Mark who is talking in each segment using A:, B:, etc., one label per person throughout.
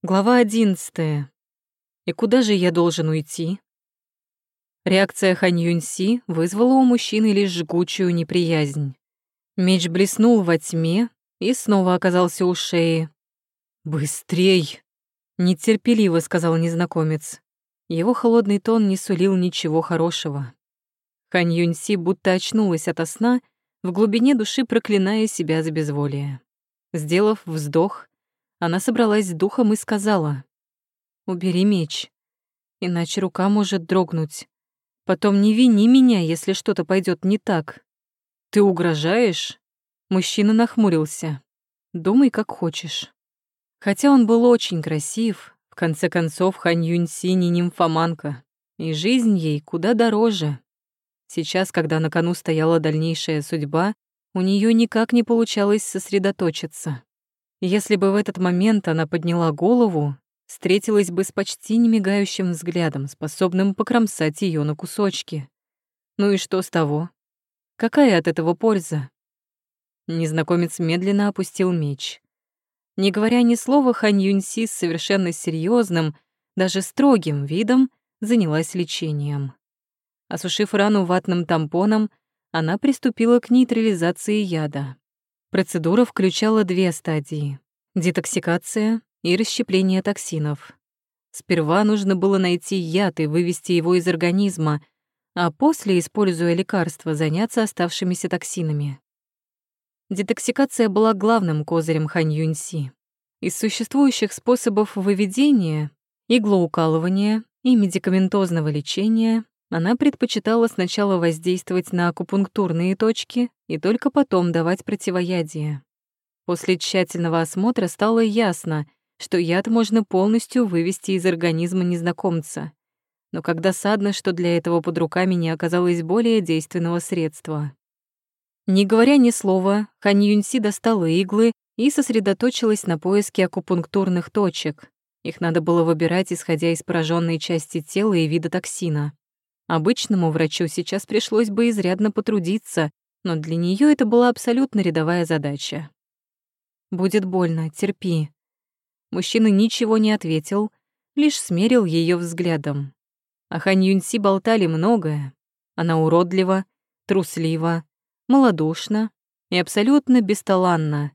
A: Глава одиннадцатая. И куда же я должен уйти? Реакция Хань Юньси вызвала у мужчины лишь жгучую неприязнь. Меч блеснул во тьме и снова оказался у шеи. «Быстрей!» — нетерпеливо сказал незнакомец. Его холодный тон не сулил ничего хорошего. Хань Юньси будто очнулась ото сна, в глубине души проклиная себя за безволие. Сделав вздох, она собралась с духом и сказала, «Убери меч, иначе рука может дрогнуть. Потом не вини меня, если что-то пойдет не так. Ты угрожаешь?» Мужчина нахмурился. «Думай, как хочешь». Хотя он был очень красив, в конце концов Хань Юньси не нимфоманка, и жизнь ей куда дороже. Сейчас, когда на кону стояла дальнейшая судьба, у нее никак не получалось сосредоточиться. Если бы в этот момент она подняла голову, встретилась бы с почти немигающим взглядом, способным покромсать ее на кусочки. Ну и что с того? Какая от этого польза? Незнакомец медленно опустил меч. Не говоря ни слова, Хань Юньси с совершенно серьезным, даже строгим видом занялась лечением. Осушив рану ватным тампоном, она приступила к нейтрализации яда. Процедура включала две стадии — детоксикация и расщепление токсинов. Сперва нужно было найти яд и вывести его из организма, а после, используя лекарства, заняться оставшимися токсинами. Детоксикация была главным козырем Хань Юньси. Из существующих способов выведения — иглоукалывания и медикаментозного лечения она предпочитала сначала воздействовать на акупунктурные точки и только потом давать противоядие. После тщательного осмотра стало ясно, что яд можно полностью вывести из организма незнакомца. Но как досадно, что для этого под руками не оказалось более действенного средства. Не говоря ни слова, Хан Юньси достала иглы и сосредоточилась на поиске акупунктурных точек. Их надо было выбирать, исходя из пораженной части тела и вида токсина. Обычному врачу сейчас пришлось бы изрядно потрудиться, но для нее это была абсолютно рядовая задача. «Будет больно, терпи». Мужчина ничего не ответил, лишь смерил ее взглядом. О Хан Юньси болтали многое. Она уродлива, труслива, малодушна и абсолютно бесталанна.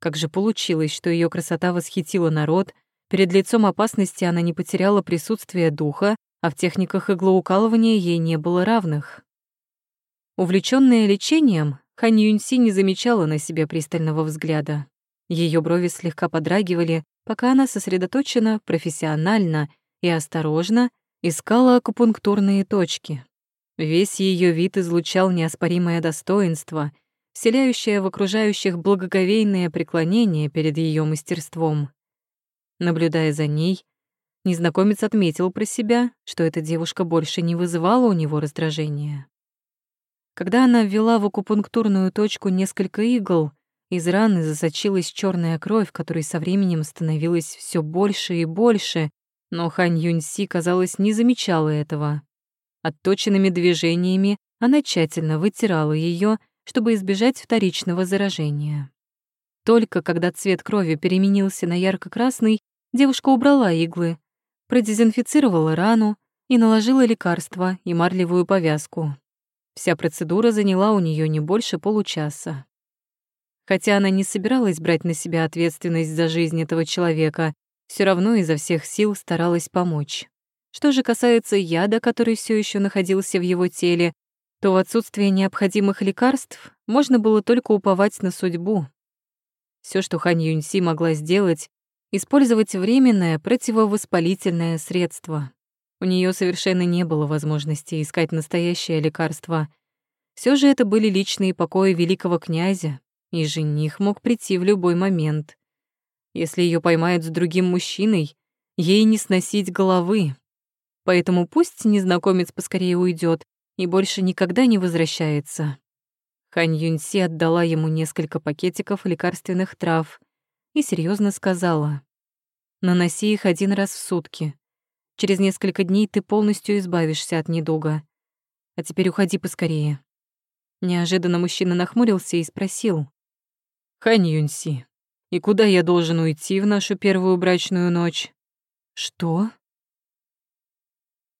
A: Как же получилось, что ее красота восхитила народ, перед лицом опасности она не потеряла присутствие духа а в техниках иглоукалывания ей не было равных. Увлечённая лечением, Хань Юньси не замечала на себе пристального взгляда. Ее брови слегка подрагивали, пока она сосредоточенно, профессионально и осторожно искала акупунктурные точки. Весь ее вид излучал неоспоримое достоинство, вселяющее в окружающих благоговейное преклонение перед ее мастерством. Наблюдая за ней, Незнакомец отметил про себя, что эта девушка больше не вызывала у него раздражения. Когда она ввела в акупунктурную точку несколько игл, из раны засочилась черная кровь, которой со временем становилось все больше и больше, но Хань Юньси, казалось, не замечала этого. Отточенными движениями она тщательно вытирала ее, чтобы избежать вторичного заражения. Только когда цвет крови переменился на ярко-красный, девушка убрала иглы, продезинфицировала рану и наложила лекарство и марлевую повязку. Вся процедура заняла у нее не больше получаса. Хотя она не собиралась брать на себя ответственность за жизнь этого человека, все равно изо всех сил старалась помочь. Что же касается яда, который все еще находился в его теле, то в отсутствие необходимых лекарств можно было только уповать на судьбу. Все, что Хан Юньси могла сделать, использовать временное противовоспалительное средство. У нее совершенно не было возможности искать настоящее лекарство. Все же это были личные покои великого князя, и жених мог прийти в любой момент. Если ее поймают с другим мужчиной, ей не сносить головы. Поэтому пусть незнакомец поскорее уйдет и больше никогда не возвращается. Хань Юньси отдала ему несколько пакетиков лекарственных трав, и серьезно сказала. «Наноси их один раз в сутки. Через несколько дней ты полностью избавишься от недуга. А теперь уходи поскорее». Неожиданно мужчина нахмурился и спросил. «Хань Юньси, И куда я должен уйти в нашу первую брачную ночь?
B: Что?